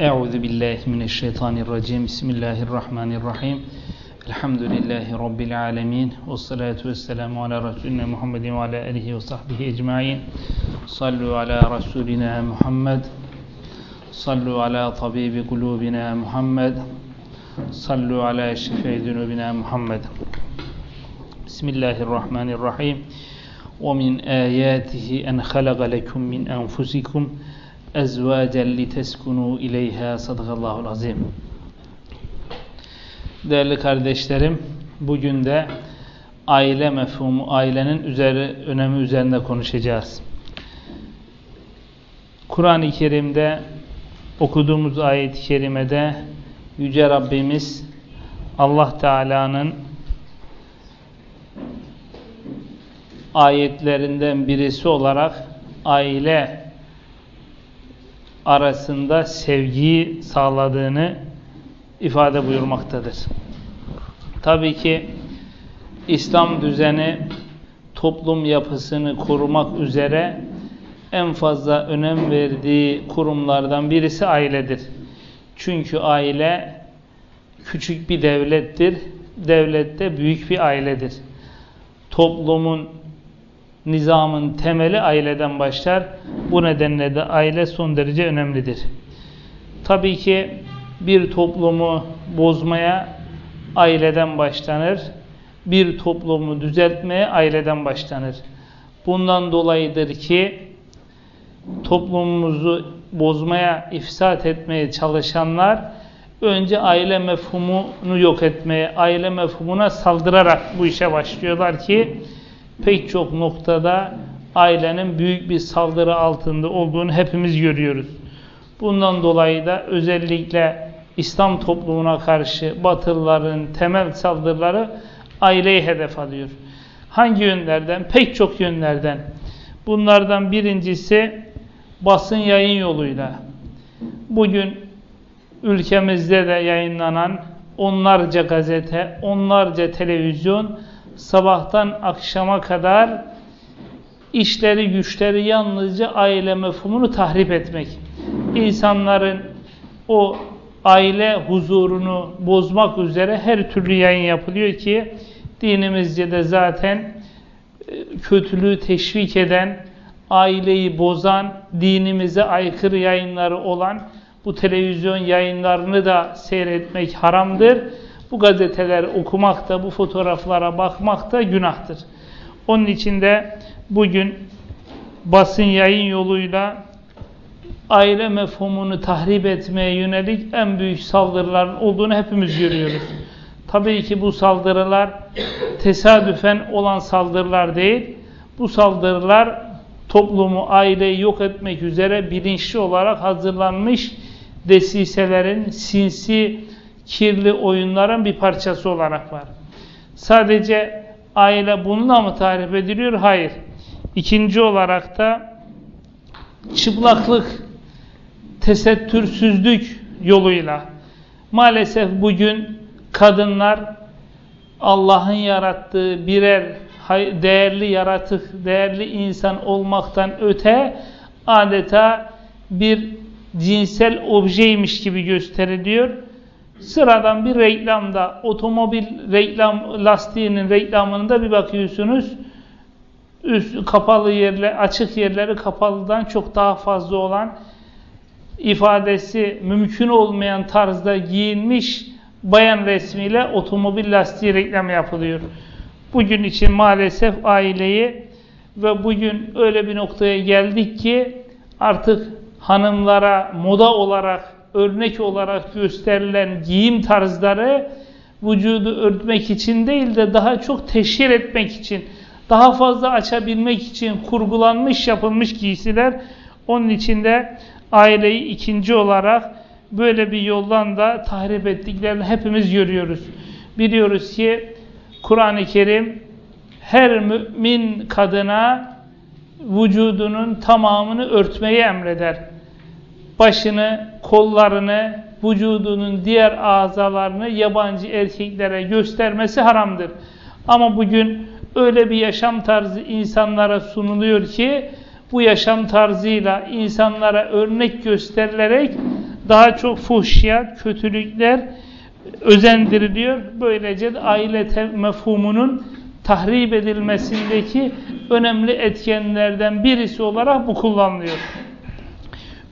Euzu billahi mineşşeytanirracim. Bismillahirrahmanirrahim. Elhamdülillahi rabbil alamin. Ves salatu vesselamu ala resulina Muhammedin ve ala alihi ve sahbihi ecmaîn. Sallu ala rasulina Muhammed. Sallu ala tabibi kulubina Muhammed. Sallu ala şifai zunubina Muhammed. Bismillahirrahmanirrahim. ومن آياته أن خلق لكم من أنفسكم ezvacen liteskunu ileyha sadakallahul azim. Değerli kardeşlerim, bugün de aile mefhumu, ailenin üzeri, önemi üzerinde konuşacağız. Kur'an-ı Kerim'de okuduğumuz ayet-i kerimede Yüce Rabbimiz Allah Teala'nın ayetlerinden birisi olarak aile arasında sevgiyi sağladığını ifade buyurmaktadır. Tabii ki İslam düzeni toplum yapısını korumak üzere en fazla önem verdiği kurumlardan birisi ailedir. Çünkü aile küçük bir devlettir. Devlette büyük bir ailedir. Toplumun nizamın temeli aileden başlar. Bu nedenle de aile son derece önemlidir. Tabii ki bir toplumu bozmaya aileden başlanır. Bir toplumu düzeltmeye aileden başlanır. Bundan dolayıdır ki toplumumuzu bozmaya, ifsat etmeye çalışanlar önce aile mefhumunu yok etmeye, aile mefhumuna saldırarak bu işe başlıyorlar ki pek çok noktada ailenin büyük bir saldırı altında olduğunu hepimiz görüyoruz. Bundan dolayı da özellikle İslam toplumuna karşı Batılıların temel saldırıları aileyi hedef alıyor. Hangi yönlerden? Pek çok yönlerden. Bunlardan birincisi basın yayın yoluyla. Bugün ülkemizde de yayınlanan onlarca gazete, onlarca televizyon sabahtan akşama kadar işleri güçleri yalnızca aile mefhumunu tahrip etmek. İnsanların o aile huzurunu bozmak üzere her türlü yayın yapılıyor ki dinimizce de zaten kötülüğü teşvik eden, aileyi bozan, dinimize aykırı yayınları olan bu televizyon yayınlarını da seyretmek haramdır. Bu gazeteleri okumak da, bu fotoğraflara bakmak da günahtır. Onun için de bugün basın yayın yoluyla aile mefhumunu tahrip etmeye yönelik en büyük saldırıların olduğunu hepimiz görüyoruz. Tabii ki bu saldırılar tesadüfen olan saldırılar değil. Bu saldırılar toplumu, aileyi yok etmek üzere bilinçli olarak hazırlanmış desiselerin, sinsi, kirli oyunların bir parçası olarak var. Sadece aile bununla mı tarif ediliyor? Hayır. İkinci olarak da çıplaklık, tesettürsüzlük yoluyla. Maalesef bugün kadınlar Allah'ın yarattığı birer değerli yaratık, değerli insan olmaktan öte adeta bir cinsel objeymiş gibi gösteriliyor. Sıradan bir reklamda, otomobil reklam lastiğinin reklamında bir bakıyorsunuz. Üst kapalı yerler, açık yerleri kapalıdan çok daha fazla olan ifadesi mümkün olmayan tarzda giyinmiş bayan resmiyle otomobil lastiği reklamı yapılıyor. Bugün için maalesef aileyi ve bugün öyle bir noktaya geldik ki artık hanımlara moda olarak, örnek olarak gösterilen giyim tarzları vücudu örtmek için değil de daha çok teşhir etmek için, daha fazla açabilmek için kurgulanmış, yapılmış giysiler. Onun için de aileyi ikinci olarak böyle bir yoldan da tahrip ettiklerini hepimiz görüyoruz. Biliyoruz ki Kur'an-ı Kerim her mümin kadına vücudunun tamamını örtmeyi emreder. Başını, kollarını, vücudunun diğer azalarını yabancı erkeklere göstermesi haramdır. Ama bugün öyle bir yaşam tarzı insanlara sunuluyor ki bu yaşam tarzıyla insanlara örnek gösterilerek daha çok fuhşiyat, kötülükler özendiriliyor. Böylece de aile mefhumunun tahrip edilmesindeki önemli etkenlerden birisi olarak bu kullanılıyor.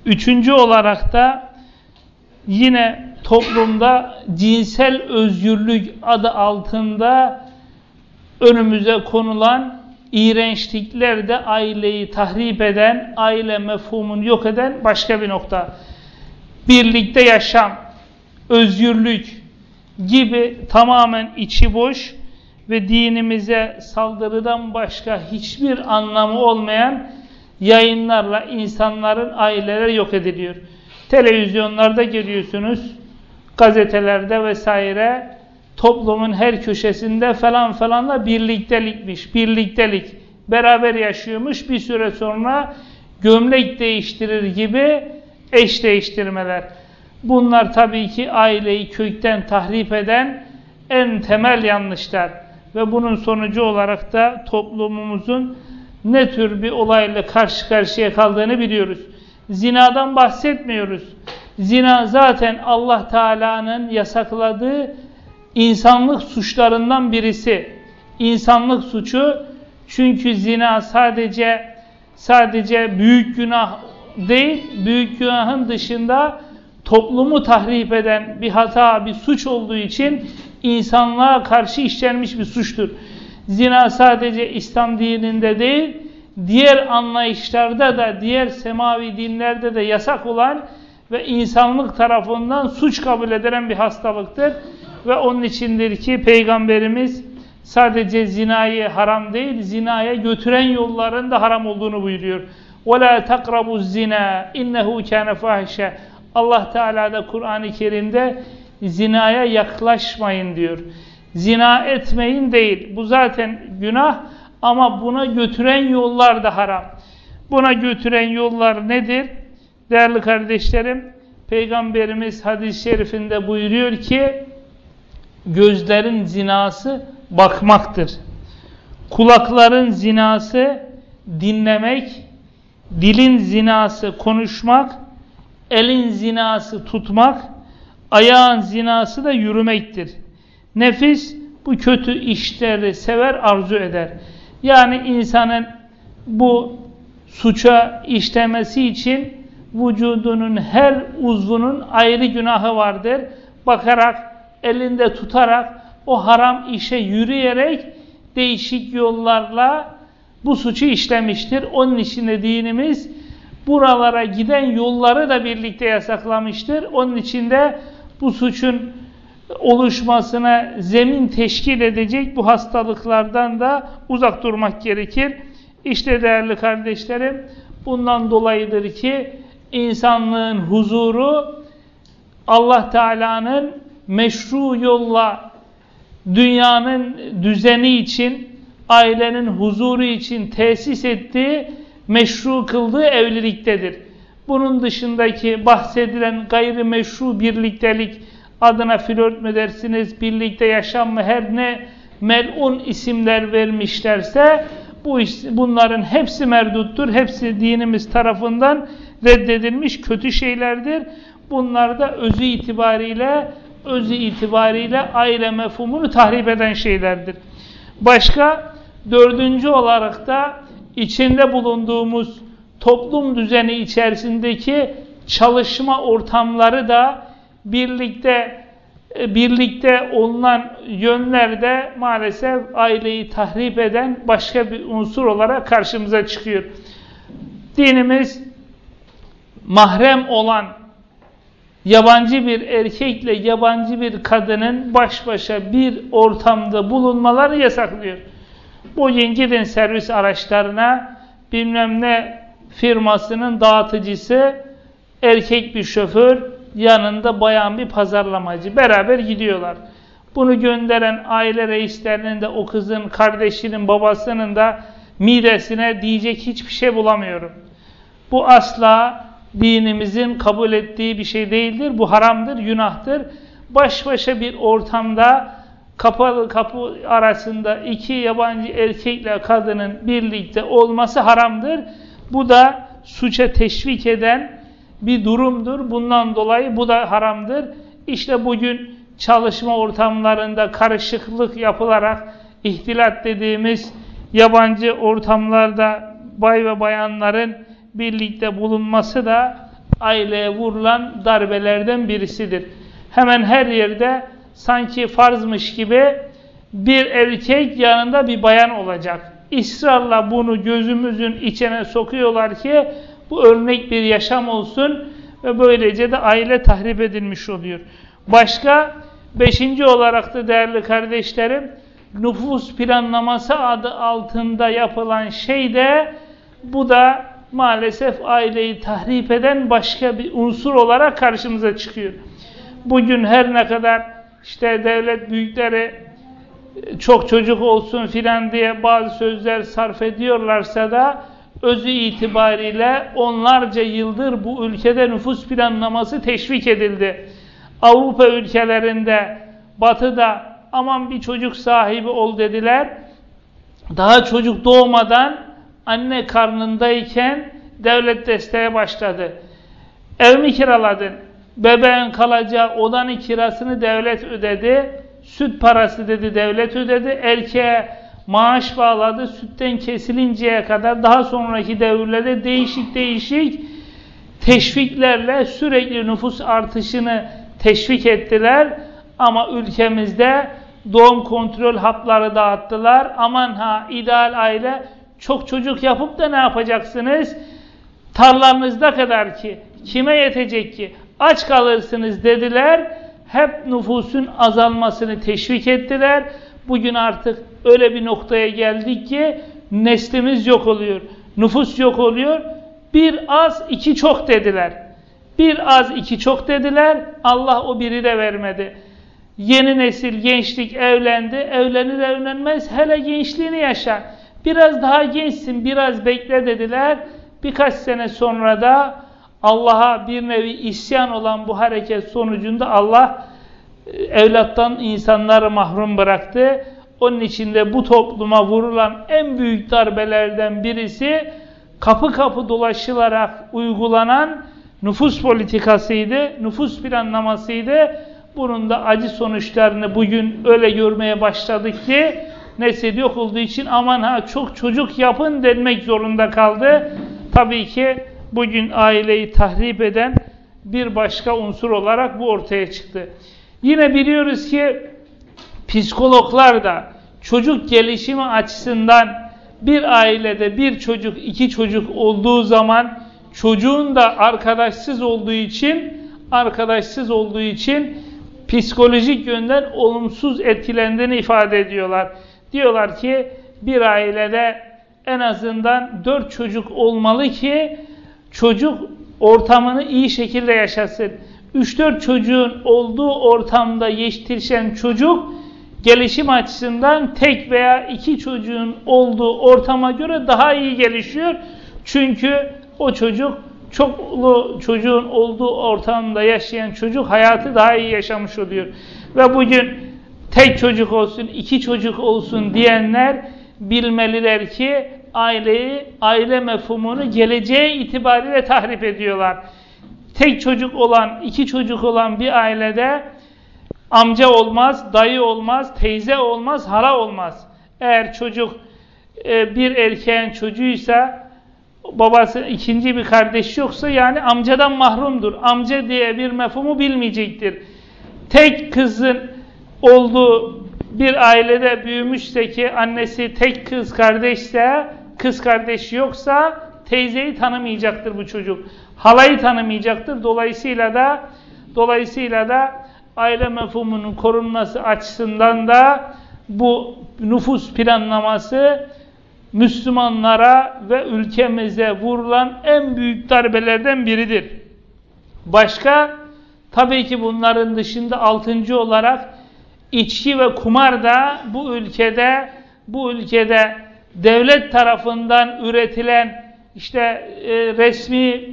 Üçüncü olarak da yine toplumda cinsel özgürlük adı altında önümüze konulan iğrençlikler de aileyi tahrip eden, aile mefhumunu yok eden başka bir nokta. Birlikte yaşam, özgürlük gibi tamamen içi boş ve dinimize saldırıdan başka hiçbir anlamı olmayan yayınlarla insanların aileleri yok ediliyor. Televizyonlarda görüyorsunuz, gazetelerde vesaire toplumun her köşesinde falan falanla birliktelikmiş, birliktelik. Beraber yaşıyormuş bir süre sonra gömlek değiştirir gibi eş değiştirmeler. Bunlar tabii ki aileyi kökten tahrip eden en temel yanlışlar. Ve bunun sonucu olarak da toplumumuzun ne tür bir olayla karşı karşıya kaldığını biliyoruz. Zinadan bahsetmiyoruz. Zina zaten Allah Teala'nın yasakladığı insanlık suçlarından birisi. İnsanlık suçu çünkü zina sadece sadece büyük günah değil, büyük günahın dışında toplumu tahrip eden bir hata, bir suç olduğu için insanlığa karşı işlenmiş bir suçtur. Zina sadece İslam dininde değil, diğer anlayışlarda da, diğer semavi dinlerde de yasak olan ve insanlık tarafından suç kabul edilen bir hastalıktır. Ve onun içindir ki Peygamberimiz sadece zinayı haram değil, zinaya götüren yolların da haram olduğunu buyuruyor. وَلَا تَقْرَبُوا الزِّنَا اِنَّهُ كَانَ فَاحِشَ Allah Teala da Kur'an-ı Kerim'de zinaya yaklaşmayın diyor. Zina etmeyin değil. Bu zaten günah ama buna götüren yollar da haram. Buna götüren yollar nedir? Değerli kardeşlerim, Peygamberimiz hadis-i şerifinde buyuruyor ki gözlerin zinası bakmaktır. Kulakların zinası dinlemek, dilin zinası konuşmak, elin zinası tutmak, ayağın zinası da yürümektir. Nefis bu kötü işleri sever, arzu eder. Yani insanın bu suça işlemesi için vücudunun her uzvunun ayrı günahı vardır. Bakarak elinde tutarak o haram işe yürüyerek değişik yollarla bu suçu işlemiştir. Onun için de dinimiz buralara giden yolları da birlikte yasaklamıştır. Onun için de bu suçun oluşmasına zemin teşkil edecek bu hastalıklardan da uzak durmak gerekir. İşte değerli kardeşlerim bundan dolayıdır ki insanlığın huzuru Allah Teala'nın meşru yolla dünyanın düzeni için, ailenin huzuru için tesis ettiği, meşru kıldığı evliliktedir. Bunun dışındaki bahsedilen gayri meşru birliktelik adına flört mü dersiniz, birlikte yaşam mı her ne melun isimler vermişlerse bu bunların hepsi merduttur. Hepsi dinimiz tarafından reddedilmiş kötü şeylerdir. Bunlar da özü itibariyle özü itibariyle aile mefhumunu tahrip eden şeylerdir. Başka dördüncü olarak da içinde bulunduğumuz toplum düzeni içerisindeki çalışma ortamları da birlikte e, birlikte olunan yönlerde maalesef aileyi tahrip eden başka bir unsur olarak karşımıza çıkıyor. Dinimiz mahrem olan yabancı bir erkekle yabancı bir kadının baş başa bir ortamda bulunmaları yasaklıyor. Bugün gidin servis araçlarına bilmem ne firmasının dağıtıcısı erkek bir şoför yanında bayan bir pazarlamacı beraber gidiyorlar. Bunu gönderen aile reislerinin de o kızın kardeşinin babasının da midesine diyecek hiçbir şey bulamıyorum. Bu asla dinimizin kabul ettiği bir şey değildir. Bu haramdır, günahtır. Baş başa bir ortamda kapalı kapı arasında iki yabancı erkekle kadının birlikte olması haramdır. Bu da suça teşvik eden bir durumdur. Bundan dolayı bu da haramdır. İşte bugün çalışma ortamlarında karışıklık yapılarak ihtilat dediğimiz yabancı ortamlarda bay ve bayanların birlikte bulunması da aileye vurulan darbelerden birisidir. Hemen her yerde sanki farzmış gibi bir erkek yanında bir bayan olacak. İsrarla bunu gözümüzün içine sokuyorlar ki bu örnek bir yaşam olsun ve böylece de aile tahrip edilmiş oluyor. Başka beşinci olarak da değerli kardeşlerim nüfus planlaması adı altında yapılan şey de bu da maalesef aileyi tahrip eden başka bir unsur olarak karşımıza çıkıyor. Bugün her ne kadar işte devlet büyükleri çok çocuk olsun filan diye bazı sözler sarf ediyorlarsa da özü itibariyle onlarca yıldır bu ülkede nüfus planlaması teşvik edildi. Avrupa ülkelerinde, batıda aman bir çocuk sahibi ol dediler. Daha çocuk doğmadan anne karnındayken devlet desteğe başladı. Ev mi kiraladın? Bebeğin kalacağı odanın kirasını devlet ödedi. Süt parası dedi devlet ödedi. Erkeğe maaş bağladı. Sütten kesilinceye kadar daha sonraki devirlerde değişik değişik teşviklerle sürekli nüfus artışını teşvik ettiler. Ama ülkemizde doğum kontrol hapları dağıttılar. Aman ha ideal aile çok çocuk yapıp da ne yapacaksınız? Tarlanızda kadar ki kime yetecek ki? Aç kalırsınız dediler. Hep nüfusun azalmasını teşvik ettiler. Bugün artık öyle bir noktaya geldik ki neslimiz yok oluyor. Nüfus yok oluyor. Bir az iki çok dediler. Bir az iki çok dediler. Allah o biri de vermedi. Yeni nesil gençlik evlendi. Evlenir evlenmez hele gençliğini yaşa. Biraz daha gençsin biraz bekle dediler. Birkaç sene sonra da Allah'a bir nevi isyan olan bu hareket sonucunda Allah evlattan insanları mahrum bıraktı. Onun içinde bu topluma vurulan en büyük darbelerden birisi kapı kapı dolaşılarak uygulanan nüfus politikasıydı, nüfus planlamasıydı. Bunun da acı sonuçlarını bugün öyle görmeye başladık ki nesil yok olduğu için aman ha çok çocuk yapın denmek zorunda kaldı. Tabii ki bugün aileyi tahrip eden bir başka unsur olarak bu ortaya çıktı. Yine biliyoruz ki psikologlar da çocuk gelişimi açısından bir ailede bir çocuk, iki çocuk olduğu zaman çocuğun da arkadaşsız olduğu için arkadaşsız olduğu için psikolojik yönden olumsuz etkilendiğini ifade ediyorlar. Diyorlar ki bir ailede en azından dört çocuk olmalı ki çocuk ortamını iyi şekilde yaşasın. 3-4 çocuğun olduğu ortamda yetişen çocuk gelişim açısından tek veya iki çocuğun olduğu ortama göre daha iyi gelişiyor. Çünkü o çocuk çoklu çocuğun olduğu ortamda yaşayan çocuk hayatı daha iyi yaşamış oluyor. Ve bugün tek çocuk olsun, iki çocuk olsun diyenler bilmeliler ki aileyi, aile mefhumunu geleceğe itibariyle tahrip ediyorlar. Tek çocuk olan, iki çocuk olan bir ailede amca olmaz, dayı olmaz, teyze olmaz, hala olmaz. Eğer çocuk e, bir erkeğin çocuğuysa babası ikinci bir kardeş yoksa yani amcadan mahrumdur. Amca diye bir mefhumu bilmeyecektir. Tek kızın olduğu bir ailede büyümüşse ki annesi tek kız kardeşse, kız kardeş yoksa teyzeyi tanımayacaktır bu çocuk. Halayı tanımayacaktır. Dolayısıyla da dolayısıyla da aile mefhumunun korunması açısından da bu nüfus planlaması Müslümanlara ve ülkemize vurulan en büyük darbelerden biridir. Başka tabii ki bunların dışında altıncı olarak içki ve kumar da bu ülkede bu ülkede devlet tarafından üretilen işte e, resmi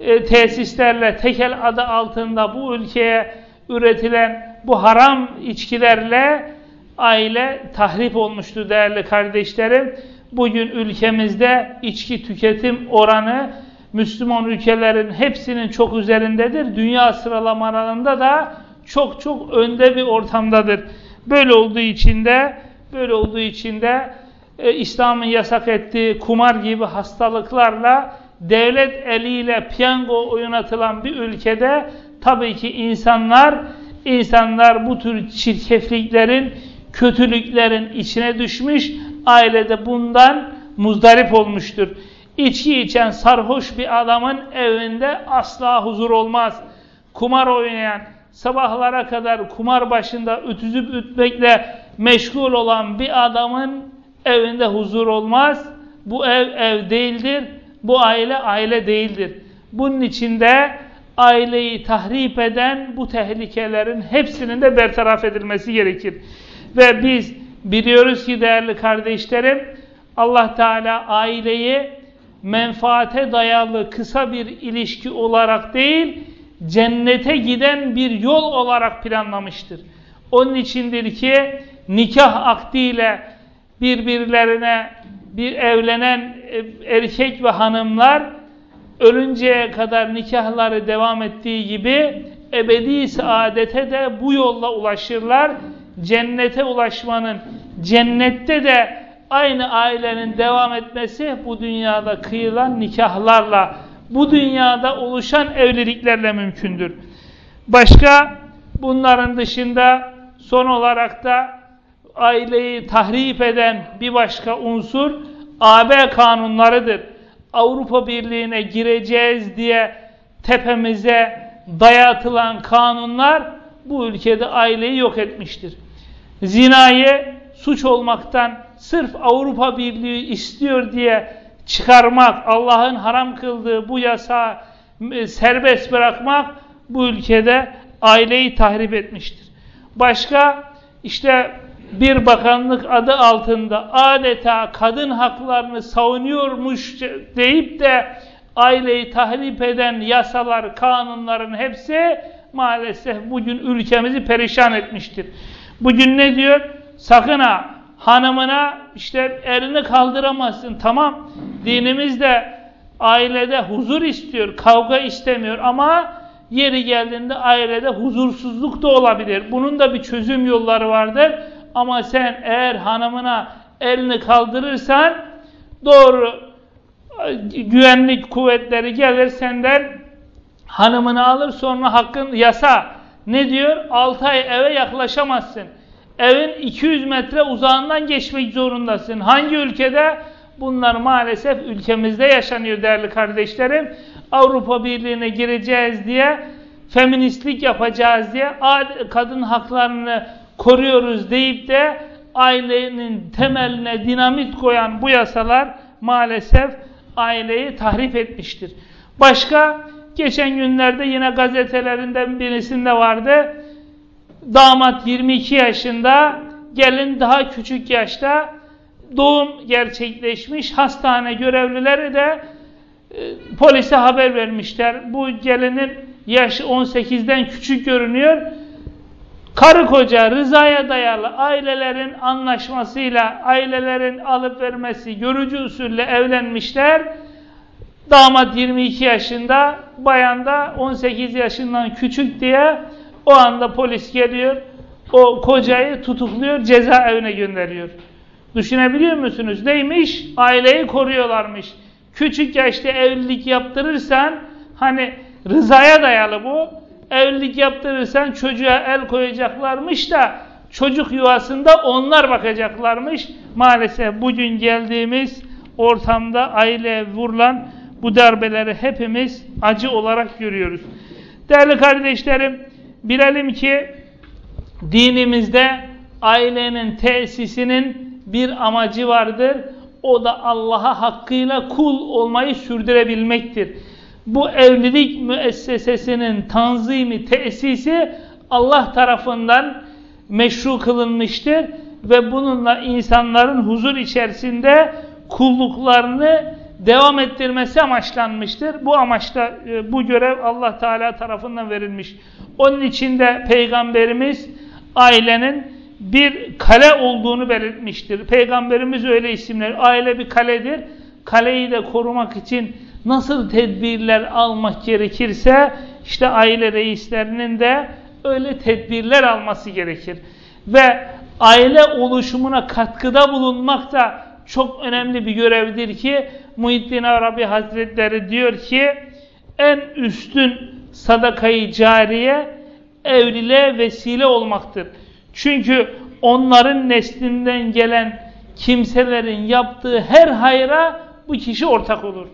e, tesislerle tekel adı altında bu ülkeye üretilen bu haram içkilerle aile tahrip olmuştu değerli kardeşlerim. Bugün ülkemizde içki tüketim oranı Müslüman ülkelerin hepsinin çok üzerindedir. Dünya sıralamalarında da çok çok önde bir ortamdadır. Böyle olduğu için de böyle olduğu için de e, İslam'ın yasak ettiği kumar gibi hastalıklarla devlet eliyle piyango oynatılan bir ülkede tabii ki insanlar insanlar bu tür çirkefliklerin, kötülüklerin içine düşmüş, ailede bundan muzdarip olmuştur. İçki içen sarhoş bir adamın evinde asla huzur olmaz. Kumar oynayan, sabahlara kadar kumar başında ütüzüp ütmekle meşgul olan bir adamın evinde huzur olmaz. Bu ev ev değildir. Bu aile aile değildir. Bunun içinde aileyi tahrip eden bu tehlikelerin hepsinin de bertaraf edilmesi gerekir. Ve biz biliyoruz ki değerli kardeşlerim Allah Teala aileyi menfaate dayalı kısa bir ilişki olarak değil cennete giden bir yol olarak planlamıştır. Onun içindir ki nikah akdiyle birbirlerine bir evlenen e, erkek ve hanımlar ölünceye kadar nikahları devam ettiği gibi ebedi saadete de bu yolla ulaşırlar. Cennete ulaşmanın, cennette de aynı ailenin devam etmesi bu dünyada kıyılan nikahlarla, bu dünyada oluşan evliliklerle mümkündür. Başka bunların dışında son olarak da aileyi tahrip eden bir başka unsur AB kanunlarıdır. Avrupa Birliği'ne gireceğiz diye tepemize dayatılan kanunlar bu ülkede aileyi yok etmiştir. Zinayı suç olmaktan sırf Avrupa Birliği istiyor diye çıkarmak, Allah'ın haram kıldığı bu yasağı e, serbest bırakmak bu ülkede aileyi tahrip etmiştir. Başka işte bir bakanlık adı altında adeta kadın haklarını savunuyormuş deyip de aileyi tahrip eden yasalar, kanunların hepsi maalesef bugün ülkemizi perişan etmiştir. Bugün ne diyor? Sakın ha hanımına işte elini kaldıramazsın. Tamam dinimiz de ailede huzur istiyor, kavga istemiyor ama yeri geldiğinde ailede huzursuzluk da olabilir. Bunun da bir çözüm yolları vardır. Ama sen eğer hanımına elini kaldırırsan doğru güvenlik kuvvetleri gelir senden hanımını alır sonra hakkın yasa ne diyor? 6 ay eve yaklaşamazsın. Evin 200 metre uzağından geçmek zorundasın. Hangi ülkede? Bunlar maalesef ülkemizde yaşanıyor değerli kardeşlerim. Avrupa Birliği'ne gireceğiz diye, feministlik yapacağız diye, kadın haklarını koruyoruz deyip de ailenin temeline dinamit koyan bu yasalar maalesef aileyi tahrip etmiştir. Başka geçen günlerde yine gazetelerinden birisinde vardı. Damat 22 yaşında, gelin daha küçük yaşta doğum gerçekleşmiş. Hastane görevlileri de e, polise haber vermişler. Bu gelinin yaşı 18'den küçük görünüyor. Karı koca rızaya dayalı ailelerin anlaşmasıyla, ailelerin alıp vermesi, görücü usulle evlenmişler. Damat 22 yaşında, bayan da 18 yaşından küçük diye o anda polis geliyor, o kocayı tutukluyor, cezaevine gönderiyor. Düşünebiliyor musunuz? Neymiş? Aileyi koruyorlarmış. Küçük yaşta evlilik yaptırırsan, hani rızaya dayalı bu, evlilik yaptırırsan çocuğa el koyacaklarmış da çocuk yuvasında onlar bakacaklarmış. Maalesef bugün geldiğimiz ortamda aile vurulan bu darbeleri hepimiz acı olarak görüyoruz. Değerli kardeşlerim, bilelim ki dinimizde ailenin tesisinin bir amacı vardır. O da Allah'a hakkıyla kul olmayı sürdürebilmektir bu evlilik müessesesinin tanzimi, tesisi Allah tarafından meşru kılınmıştır ve bununla insanların huzur içerisinde kulluklarını devam ettirmesi amaçlanmıştır. Bu amaçla e, bu görev Allah Teala tarafından verilmiş. Onun için de Peygamberimiz ailenin bir kale olduğunu belirtmiştir. Peygamberimiz öyle isimler. Aile bir kaledir. Kaleyi de korumak için nasıl tedbirler almak gerekirse işte aile reislerinin de öyle tedbirler alması gerekir. Ve aile oluşumuna katkıda bulunmak da çok önemli bir görevdir ki Muhittin Arabi Hazretleri diyor ki en üstün sadakayı cariye evliliğe vesile olmaktır. Çünkü onların neslinden gelen kimselerin yaptığı her hayra bu kişi ortak olur.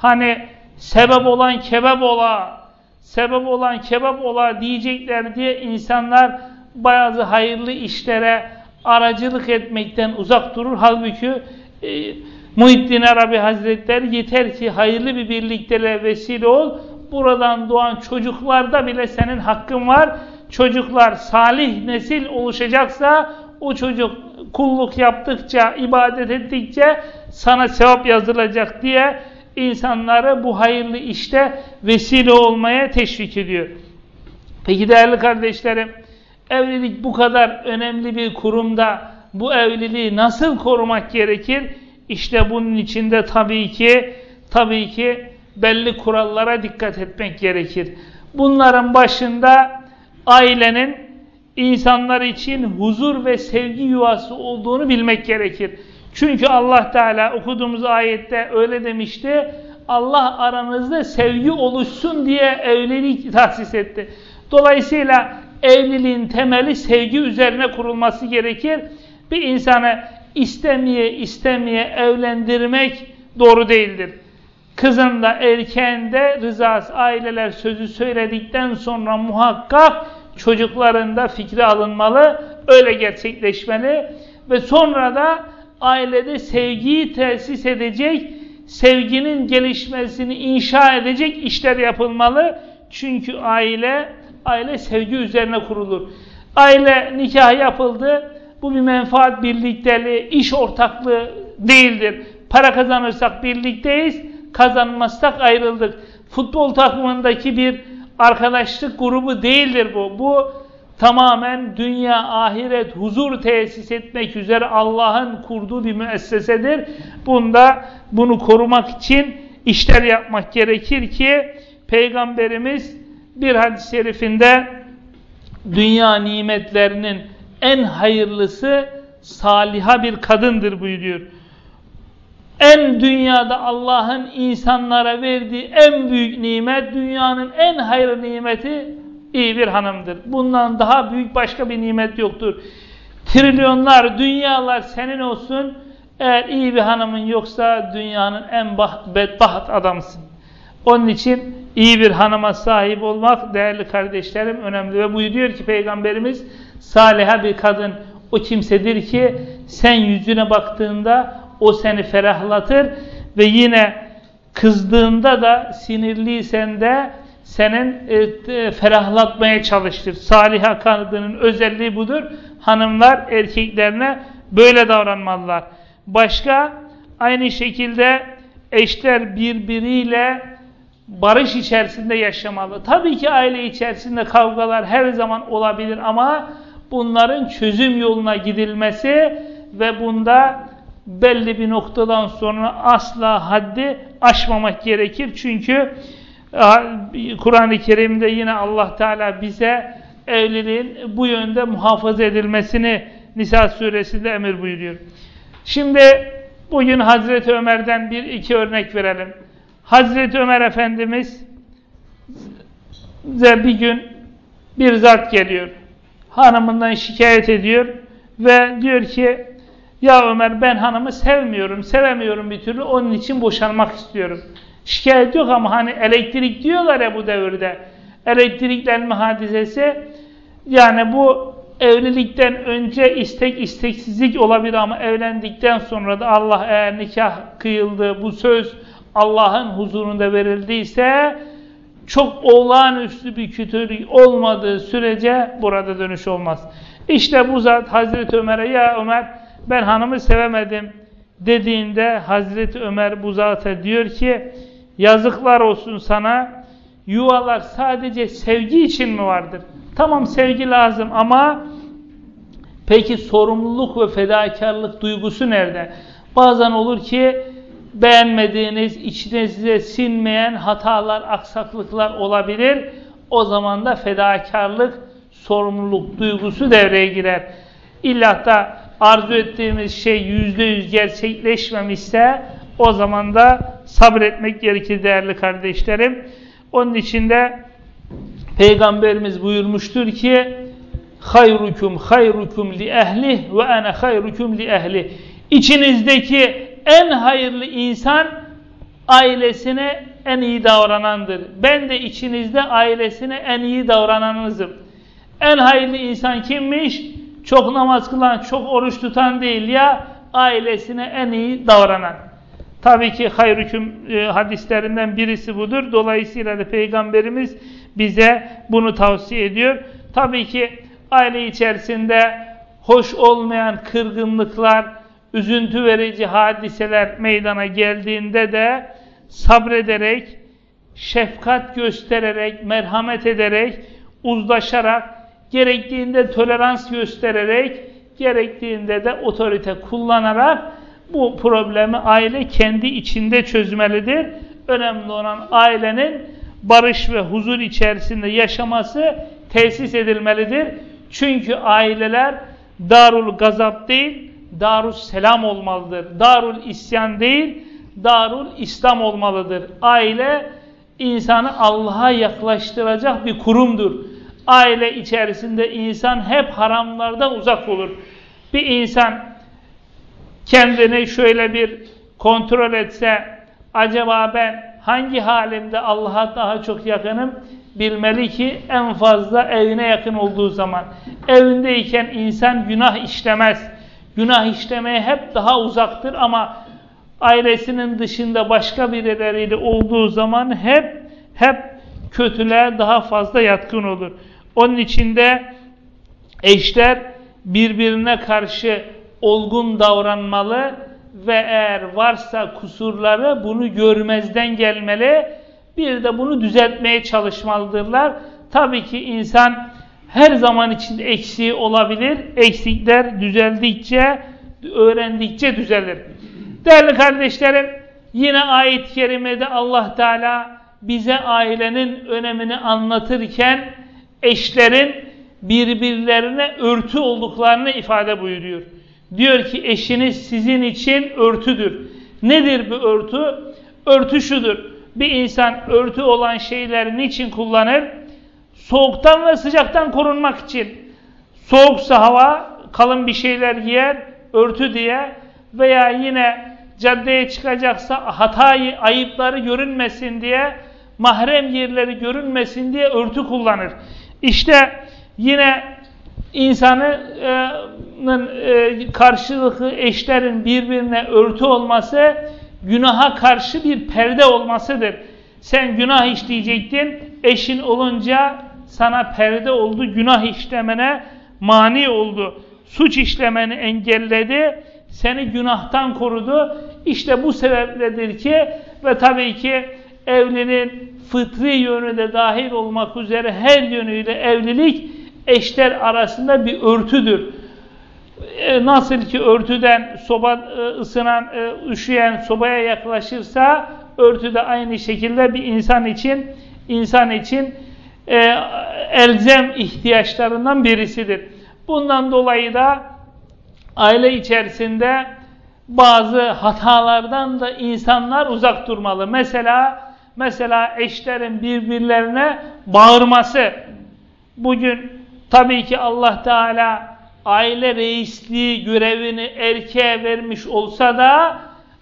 Hani sebep olan kebap ola, sebep olan kebap ola diyecekler diye insanlar bazı hayırlı işlere aracılık etmekten uzak durur. Halbuki e, Muhittin Arabi Hazretleri yeter ki hayırlı bir birlikteliğe vesile ol. Buradan doğan çocuklarda bile senin hakkın var. Çocuklar salih nesil oluşacaksa o çocuk kulluk yaptıkça, ibadet ettikçe sana sevap yazılacak diye insanları bu hayırlı işte vesile olmaya teşvik ediyor. Peki değerli kardeşlerim, evlilik bu kadar önemli bir kurumda bu evliliği nasıl korumak gerekir? İşte bunun içinde tabii ki tabii ki belli kurallara dikkat etmek gerekir. Bunların başında ailenin insanlar için huzur ve sevgi yuvası olduğunu bilmek gerekir. Çünkü Allah Teala okuduğumuz ayette öyle demişti. Allah aranızda sevgi oluşsun diye evlilik tahsis etti. Dolayısıyla evliliğin temeli sevgi üzerine kurulması gerekir. Bir insanı istemeye istemeye evlendirmek doğru değildir. Kızın da erkeğin de rızası aileler sözü söyledikten sonra muhakkak çocuklarında fikri alınmalı, öyle gerçekleşmeli ve sonra da ailede sevgiyi tesis edecek, sevginin gelişmesini inşa edecek işler yapılmalı. Çünkü aile, aile sevgi üzerine kurulur. Aile nikah yapıldı, bu bir menfaat birlikteliği, iş ortaklığı değildir. Para kazanırsak birlikteyiz, kazanmazsak ayrıldık. Futbol takımındaki bir arkadaşlık grubu değildir bu. Bu tamamen dünya, ahiret, huzur tesis etmek üzere Allah'ın kurduğu bir müessesedir. Bunda bunu korumak için işler yapmak gerekir ki Peygamberimiz bir hadis-i şerifinde dünya nimetlerinin en hayırlısı saliha bir kadındır buyuruyor. En dünyada Allah'ın insanlara verdiği en büyük nimet, dünyanın en hayırlı nimeti iyi bir hanımdır. Bundan daha büyük başka bir nimet yoktur. Trilyonlar, dünyalar senin olsun. Eğer iyi bir hanımın yoksa dünyanın en bedbaht adamsın. Onun için iyi bir hanıma sahip olmak değerli kardeşlerim önemli. Ve buyuruyor ki Peygamberimiz saliha bir kadın o kimsedir ki sen yüzüne baktığında o seni ferahlatır ve yine kızdığında da sinirliysen de senin e, ferahlatmaya çalıştır. Saliha kadının özelliği budur. Hanımlar erkeklerine böyle davranmalılar. Başka aynı şekilde eşler birbiriyle barış içerisinde yaşamalı. Tabii ki aile içerisinde kavgalar her zaman olabilir ama bunların çözüm yoluna gidilmesi ve bunda belli bir noktadan sonra asla haddi aşmamak gerekir. Çünkü Kur'an-ı Kerim'de yine Allah Teala bize evliliğin bu yönde muhafaza edilmesini Nisa suresinde emir buyuruyor. Şimdi bugün Hazreti Ömer'den bir iki örnek verelim. Hazreti Ömer Efendimiz bize bir gün bir zat geliyor. Hanımından şikayet ediyor ve diyor ki ya Ömer ben hanımı sevmiyorum, sevemiyorum bir türlü onun için boşanmak istiyorum. Şikayet yok ama hani elektrik diyorlar ya bu devirde. Elektriklenme hadisesi yani bu evlilikten önce istek isteksizlik olabilir ama evlendikten sonra da Allah eğer nikah kıyıldı bu söz Allah'ın huzurunda verildiyse çok olağanüstü bir kötülük olmadığı sürece burada dönüş olmaz. İşte bu zat Hazreti Ömer'e ya Ömer ben hanımı sevemedim dediğinde Hazreti Ömer bu zata diyor ki yazıklar olsun sana yuvalar sadece sevgi için mi vardır? Tamam sevgi lazım ama peki sorumluluk ve fedakarlık duygusu nerede? Bazen olur ki beğenmediğiniz, içinize sinmeyen hatalar, aksaklıklar olabilir. O zaman da fedakarlık, sorumluluk duygusu devreye girer. İlla da arzu ettiğimiz şey yüzde yüz gerçekleşmemişse o zaman da sabretmek gerekir değerli kardeşlerim. Onun için de Peygamberimiz buyurmuştur ki hayrukum hayrukum li ehli ve ana hayrukum li ehli. İçinizdeki en hayırlı insan ailesine en iyi davranandır. Ben de içinizde ailesine en iyi davrananınızım. En hayırlı insan kimmiş? Çok namaz kılan, çok oruç tutan değil ya ailesine en iyi davranan. Tabii ki hayrüküm e, hadislerinden birisi budur. Dolayısıyla da Peygamberimiz bize bunu tavsiye ediyor. Tabii ki aile içerisinde hoş olmayan kırgınlıklar, üzüntü verici hadiseler meydana geldiğinde de sabrederek, şefkat göstererek, merhamet ederek, uzlaşarak, gerektiğinde tolerans göstererek, gerektiğinde de otorite kullanarak bu problemi aile kendi içinde çözmelidir. Önemli olan ailenin barış ve huzur içerisinde yaşaması tesis edilmelidir. Çünkü aileler darul gazap değil, darul selam olmalıdır. Darul isyan değil, darul İslam olmalıdır. Aile insanı Allah'a yaklaştıracak bir kurumdur. Aile içerisinde insan hep haramlardan uzak olur. Bir insan kendini şöyle bir kontrol etse, acaba ben hangi halimde Allah'a daha çok yakınım? Bilmeli ki en fazla evine yakın olduğu zaman. Evindeyken insan günah işlemez. Günah işlemeye hep daha uzaktır ama ailesinin dışında başka birileriyle olduğu zaman hep hep kötülüğe daha fazla yatkın olur. Onun içinde eşler birbirine karşı olgun davranmalı ve eğer varsa kusurları bunu görmezden gelmeli. Bir de bunu düzeltmeye çalışmalıdırlar. Tabii ki insan her zaman içinde eksiği olabilir. Eksikler düzeldikçe, öğrendikçe düzelir. Değerli kardeşlerim, yine ayet-i kerimede Allah Teala bize ailenin önemini anlatırken eşlerin birbirlerine örtü olduklarını ifade buyuruyor. Diyor ki eşiniz sizin için örtüdür. Nedir bu örtü? Örtü şudur. Bir insan örtü olan şeyleri niçin kullanır? Soğuktan ve sıcaktan korunmak için. Soğuksa hava kalın bir şeyler giyer, örtü diye veya yine caddeye çıkacaksa hatayı, ayıpları görünmesin diye, mahrem yerleri görünmesin diye örtü kullanır. İşte yine insanın e, karşılıklı eşlerin birbirine örtü olması günaha karşı bir perde olmasıdır. Sen günah işleyecektin, eşin olunca sana perde oldu, günah işlemene mani oldu. Suç işlemeni engelledi, seni günahtan korudu. İşte bu sebepledir ki ve tabii ki evliliğin fıtri yönü de dahil olmak üzere her yönüyle evlilik eşler arasında bir örtüdür. E, nasıl ki örtüden soba e, ısınan, e, üşüyen sobaya yaklaşırsa örtü de aynı şekilde bir insan için insan için e, elzem ihtiyaçlarından birisidir. Bundan dolayı da aile içerisinde bazı hatalardan da insanlar uzak durmalı. Mesela mesela eşlerin birbirlerine bağırması. Bugün Tabii ki Allah Teala aile reisliği görevini erkeğe vermiş olsa da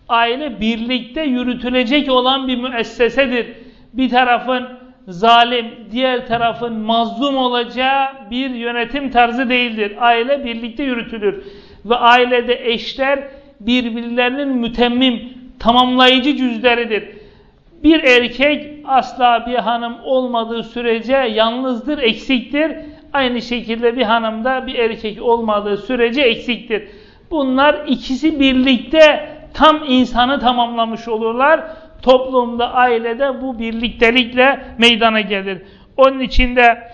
aile birlikte yürütülecek olan bir müessesedir. Bir tarafın zalim, diğer tarafın mazlum olacağı bir yönetim tarzı değildir. Aile birlikte yürütülür. Ve ailede eşler birbirlerinin mütemmim, tamamlayıcı cüzleridir. Bir erkek asla bir hanım olmadığı sürece yalnızdır, eksiktir Aynı şekilde bir hanımda bir erkek olmadığı sürece eksiktir. Bunlar ikisi birlikte tam insanı tamamlamış olurlar. Toplumda, ailede bu birliktelikle meydana gelir. Onun içinde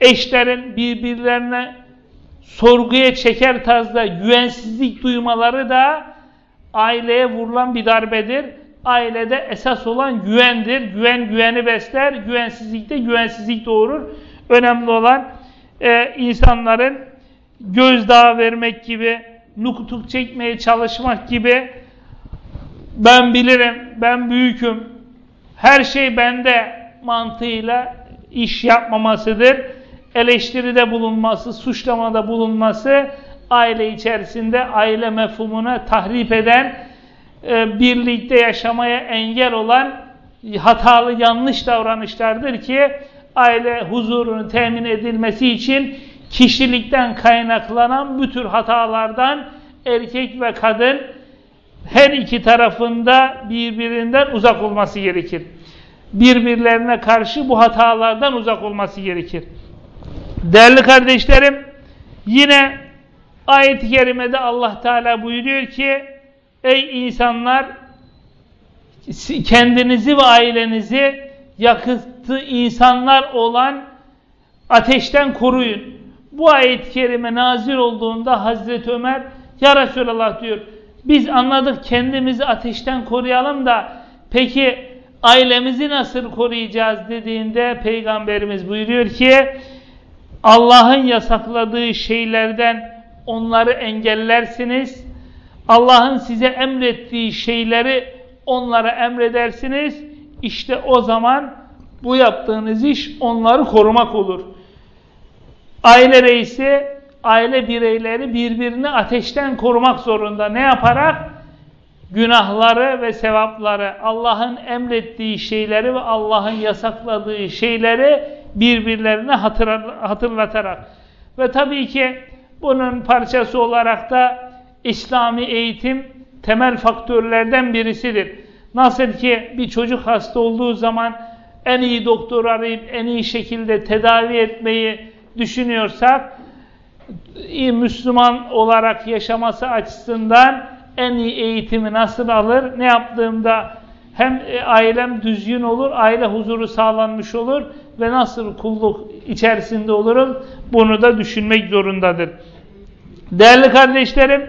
eşlerin birbirlerine sorguya çeker tarzda güvensizlik duymaları da aileye vurulan bir darbedir. Ailede esas olan güvendir. Güven güveni besler. Güvensizlikte güvensizlik doğurur. Önemli olan e, insanların gözdağı vermek gibi, nukutuk çekmeye çalışmak gibi ben bilirim, ben büyüküm, her şey bende mantığıyla iş yapmamasıdır. Eleştiride bulunması, suçlamada bulunması aile içerisinde aile mefhumuna tahrip eden, e, birlikte yaşamaya engel olan hatalı, yanlış davranışlardır ki aile huzurunu temin edilmesi için kişilikten kaynaklanan bu tür hatalardan erkek ve kadın her iki tarafında birbirinden uzak olması gerekir. Birbirlerine karşı bu hatalardan uzak olması gerekir. Değerli kardeşlerim, yine ayet-i kerimede Allah Teala buyuruyor ki, Ey insanlar, kendinizi ve ailenizi yakıtı insanlar olan ateşten koruyun. Bu ayet-i kerime nazil olduğunda Hazreti Ömer, Ya Resulallah diyor, biz anladık kendimizi ateşten koruyalım da peki ailemizi nasıl koruyacağız dediğinde Peygamberimiz buyuruyor ki Allah'ın yasakladığı şeylerden onları engellersiniz. Allah'ın size emrettiği şeyleri onlara emredersiniz. İşte o zaman bu yaptığınız iş onları korumak olur. Aile reisi aile bireyleri birbirini ateşten korumak zorunda. Ne yaparak? Günahları ve sevapları, Allah'ın emrettiği şeyleri ve Allah'ın yasakladığı şeyleri birbirlerine hatırlatarak. Ve tabii ki bunun parçası olarak da İslami eğitim temel faktörlerden birisidir. Nasıl ki bir çocuk hasta olduğu zaman en iyi doktor arayıp en iyi şekilde tedavi etmeyi düşünüyorsak, iyi Müslüman olarak yaşaması açısından en iyi eğitimi nasıl alır? Ne yaptığımda hem e, ailem düzgün olur, aile huzuru sağlanmış olur ve nasıl kulluk içerisinde olurum? Bunu da düşünmek zorundadır. Değerli kardeşlerim,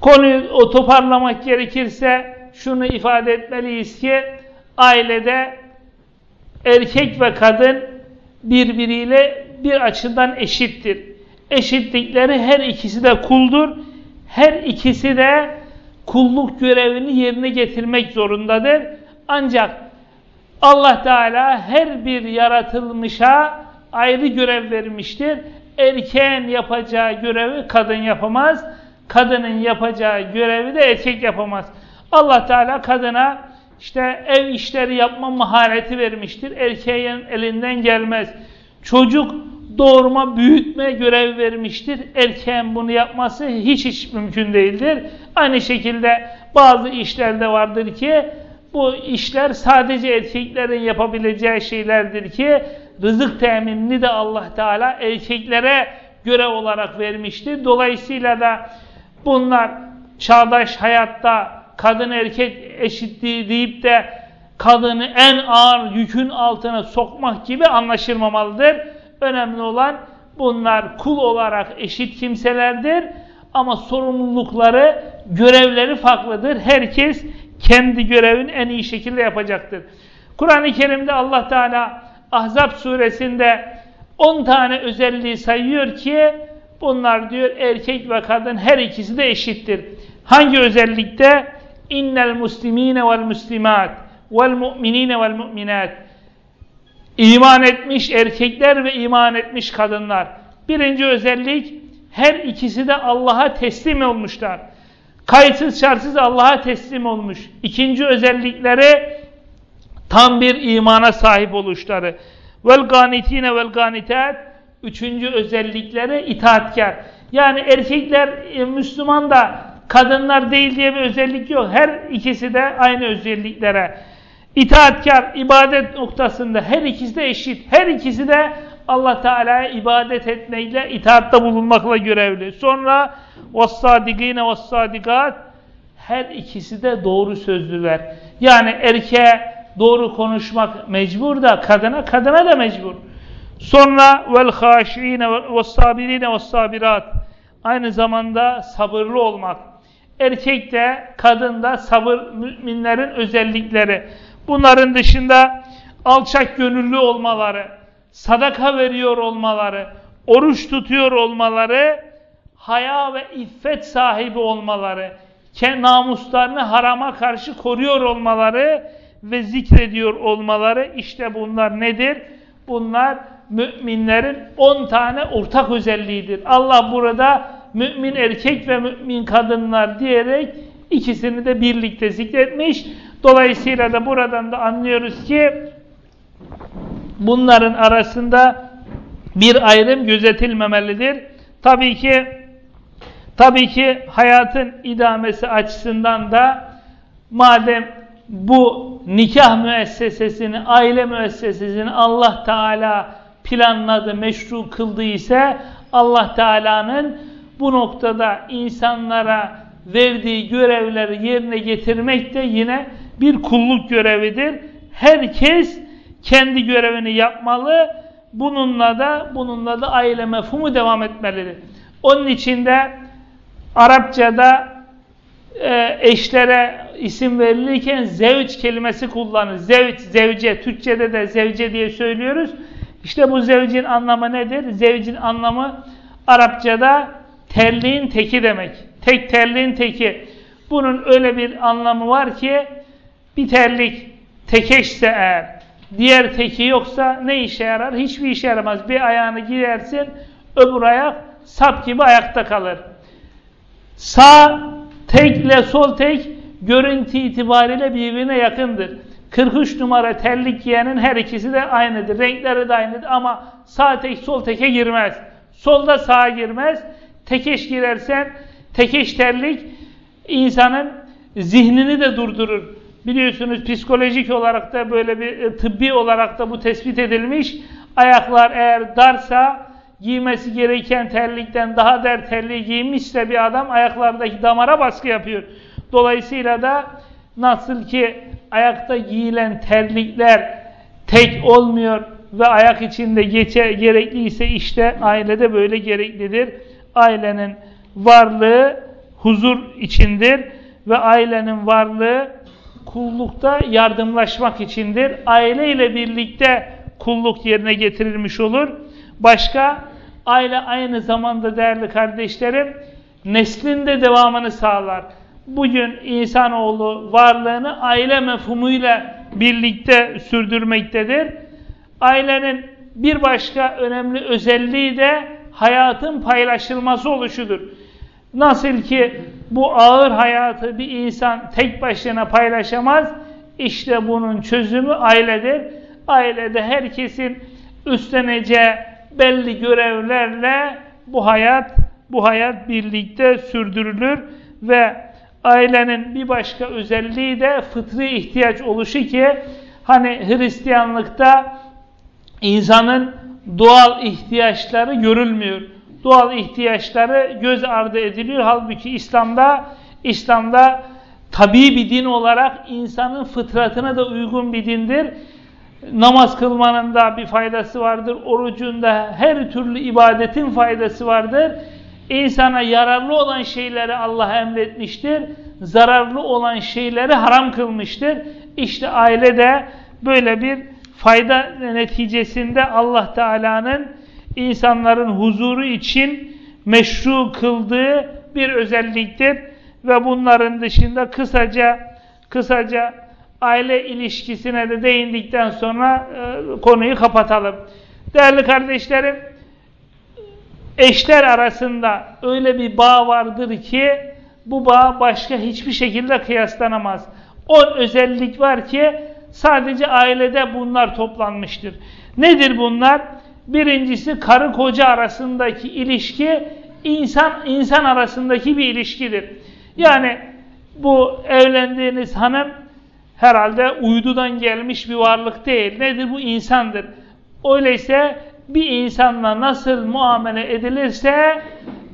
konuyu toparlamak gerekirse şunu ifade etmeliyiz ki ailede erkek ve kadın birbiriyle bir açıdan eşittir eşitlikleri her ikisi de kuldur. Her ikisi de kulluk görevini yerine getirmek zorundadır. Ancak Allah Teala her bir yaratılmışa ayrı görev vermiştir. Erkeğin yapacağı görevi kadın yapamaz. Kadının yapacağı görevi de erkek yapamaz. Allah Teala kadına işte ev işleri yapma mahareti vermiştir. Erkeğin elinden gelmez. Çocuk doğurma, büyütme görev vermiştir. Erkeğin bunu yapması hiç hiç mümkün değildir. Aynı şekilde bazı işlerde vardır ki bu işler sadece erkeklerin yapabileceği şeylerdir ki rızık teminini de Allah Teala erkeklere görev olarak vermiştir. Dolayısıyla da bunlar çağdaş hayatta kadın erkek eşitliği deyip de kadını en ağır yükün altına sokmak gibi anlaşılmamalıdır. Önemli olan bunlar kul olarak eşit kimselerdir ama sorumlulukları, görevleri farklıdır. Herkes kendi görevini en iyi şekilde yapacaktır. Kur'an-ı Kerim'de Allah Teala Ahzab suresinde 10 tane özelliği sayıyor ki bunlar diyor erkek ve kadın her ikisi de eşittir. Hangi özellikte? İnnel muslimine vel muslimat vel mu'minine vel mu'minat İman etmiş erkekler ve iman etmiş kadınlar. Birinci özellik her ikisi de Allah'a teslim olmuşlar. Kayıtsız şartsız Allah'a teslim olmuş. İkinci özellikleri tam bir imana sahip oluşları. Vel ganitine vel ganitat. Üçüncü özellikleri itaatkar. Yani erkekler e, Müslüman da kadınlar değil diye bir özellik yok. Her ikisi de aynı özelliklere İtaatkar, ibadet noktasında her ikisi de eşit. Her ikisi de Allah Teala'ya ibadet etmeyle, itaatta bulunmakla görevli. Sonra وَالصَّادِقِينَ وَالصَّادِقَاتِ Her ikisi de doğru sözlüler. Yani erkeğe doğru konuşmak mecbur da kadına, kadına da mecbur. Sonra وَالْخَاشِينَ وَالصَّابِرِينَ وَالصَّابِرَاتِ Aynı zamanda sabırlı olmak. erkek de, kadın da sabır müminlerin özellikleri. Bunların dışında alçak gönüllü olmaları, sadaka veriyor olmaları, oruç tutuyor olmaları, haya ve iffet sahibi olmaları, namuslarını harama karşı koruyor olmaları ve zikrediyor olmaları işte bunlar nedir? Bunlar müminlerin 10 tane ortak özelliğidir. Allah burada mümin erkek ve mümin kadınlar diyerek ikisini de birlikte zikretmiş. Dolayısıyla da buradan da anlıyoruz ki bunların arasında bir ayrım gözetilmemelidir. Tabii ki tabii ki hayatın idamesi açısından da madem bu nikah müessesesini, aile müessesesini Allah Teala planladı, meşru kıldı ise Allah Teala'nın bu noktada insanlara verdiği görevleri yerine getirmek de yine bir kulluk görevidir. Herkes kendi görevini yapmalı. Bununla da bununla da aile mefhumu devam etmelidir. Onun için de Arapçada e, eşlere isim verilirken zevç kelimesi kullanır. Zevç, zevce. Türkçede de zevce diye söylüyoruz. İşte bu zevcin anlamı nedir? Zevcin anlamı Arapçada terliğin teki demek. Tek terliğin teki. Bunun öyle bir anlamı var ki bir terlik tekeşse eğer diğer teki yoksa ne işe yarar? Hiçbir işe yaramaz. Bir ayağını giyersin öbür ayak sap gibi ayakta kalır. Sağ tekle sol tek görüntü itibariyle birbirine yakındır. 43 numara terlik giyenin her ikisi de aynıdır. Renkleri de aynıdır ama sağ tek sol teke girmez. Solda sağa girmez. Tekeş girersen tekeş terlik insanın zihnini de durdurur. Biliyorsunuz psikolojik olarak da böyle bir e, tıbbi olarak da bu tespit edilmiş. Ayaklar eğer darsa giymesi gereken terlikten daha der terliği giymişse bir adam ayaklardaki damara baskı yapıyor. Dolayısıyla da nasıl ki ayakta giyilen terlikler tek olmuyor ve ayak içinde geçe gerekliyse işte ailede böyle gereklidir. Ailenin varlığı huzur içindir ve ailenin varlığı kullukta yardımlaşmak içindir. Aile ile birlikte kulluk yerine getirilmiş olur. Başka aile aynı zamanda değerli kardeşlerim neslin de devamını sağlar. Bugün insanoğlu varlığını aile mefhumuyla birlikte sürdürmektedir. Ailenin bir başka önemli özelliği de hayatın paylaşılması oluşudur. Nasıl ki bu ağır hayatı bir insan tek başına paylaşamaz, işte bunun çözümü ailedir. Ailede herkesin üstleneceği belli görevlerle bu hayat bu hayat birlikte sürdürülür ve ailenin bir başka özelliği de fıtri ihtiyaç oluşu ki hani Hristiyanlıkta insanın doğal ihtiyaçları görülmüyor. Doğal ihtiyaçları göz ardı ediliyor. Halbuki İslam'da İslam'da tabi bir din olarak insanın fıtratına da uygun bir dindir. Namaz kılmanın da bir faydası vardır. Orucunda her türlü ibadetin faydası vardır. İnsana yararlı olan şeyleri Allah emretmiştir. Zararlı olan şeyleri haram kılmıştır. İşte aile de böyle bir fayda neticesinde Allah Teala'nın insanların huzuru için meşru kıldığı bir özelliktir. Ve bunların dışında kısaca kısaca aile ilişkisine de değindikten sonra e, konuyu kapatalım. Değerli kardeşlerim, eşler arasında öyle bir bağ vardır ki bu bağ başka hiçbir şekilde kıyaslanamaz. O özellik var ki sadece ailede bunlar toplanmıştır. Nedir bunlar? Birincisi karı koca arasındaki ilişki insan insan arasındaki bir ilişkidir. Yani bu evlendiğiniz hanım herhalde uydudan gelmiş bir varlık değil. Nedir bu? insandır. Öyleyse bir insanla nasıl muamele edilirse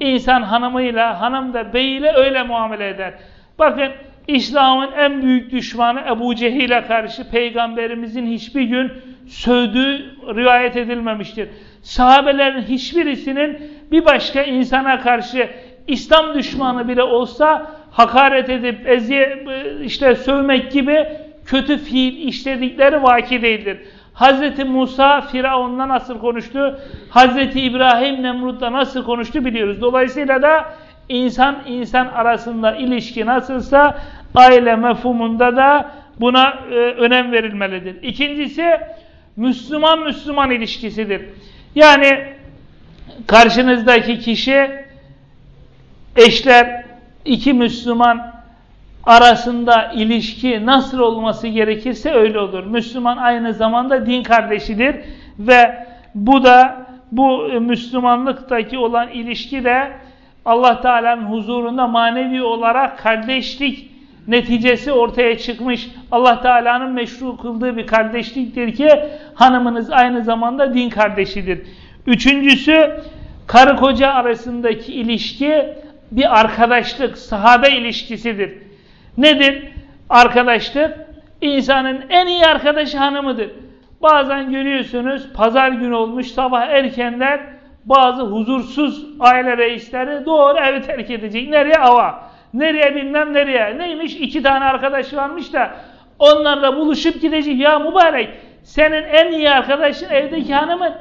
insan hanımıyla, hanım da beyiyle öyle muamele eder. Bakın İslam'ın en büyük düşmanı Ebu Cehil'e karşı peygamberimizin hiçbir gün sövdüğü rivayet edilmemiştir. Sahabelerin hiçbirisinin bir başka insana karşı İslam düşmanı bile olsa hakaret edip eziye, işte sövmek gibi kötü fiil işledikleri vaki değildir. Hz. Musa Firavun'la nasıl konuştu? Hz. İbrahim Nemrut'la nasıl konuştu biliyoruz. Dolayısıyla da insan insan arasında ilişki nasılsa aile mefhumunda da buna e, önem verilmelidir. İkincisi Müslüman Müslüman ilişkisidir. Yani karşınızdaki kişi eşler iki Müslüman arasında ilişki nasıl olması gerekirse öyle olur. Müslüman aynı zamanda din kardeşidir ve bu da bu Müslümanlıktaki olan ilişki de Allah Teala'nın huzurunda manevi olarak kardeşlik neticesi ortaya çıkmış. Allah Teala'nın meşru kıldığı bir kardeşliktir ki hanımınız aynı zamanda din kardeşidir. Üçüncüsü karı koca arasındaki ilişki bir arkadaşlık, sahabe ilişkisidir. Nedir? Arkadaşlık insanın en iyi arkadaşı hanımıdır. Bazen görüyorsunuz pazar günü olmuş sabah erkenden bazı huzursuz aile reisleri doğru evi terk edecek. Nereye? Ava. Nereye bilmem nereye. Neymiş? İki tane arkadaşı varmış da onlarla buluşup gidecek. Ya mübarek senin en iyi arkadaşın evdeki hanımın